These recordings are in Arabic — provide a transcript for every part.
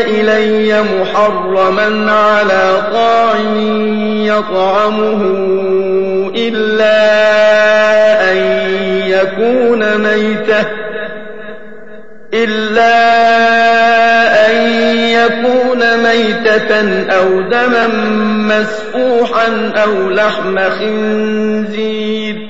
إلي محرما على طاعم يطعمه إلا أن يكون ميتة إلا أن يكون ميتة أو دما مسفوحا أو لحم خنزير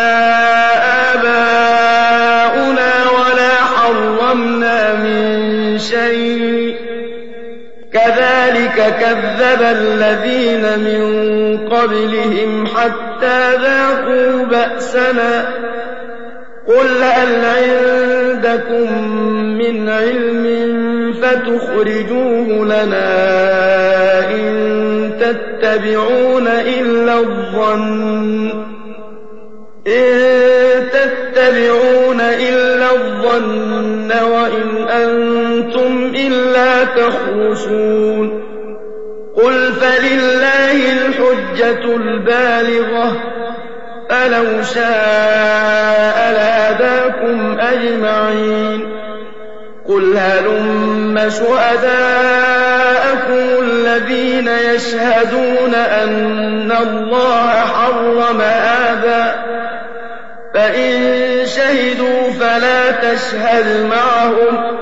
كذب الذين من قبلهم حتى ذاقوا بأسنا قل هل عندكم من علم فتخرجوه لنا إن تتبعون إلا الظن إن تتبعون إلا الظن وإن أنتم إلا تخرسون قل فلله الحجة البالغة فلو شاء لهداكم أجمعين قل هلم شهداءكم الذين يشهدون أن الله حرم آبا فإن شهدوا فلا تشهد معهم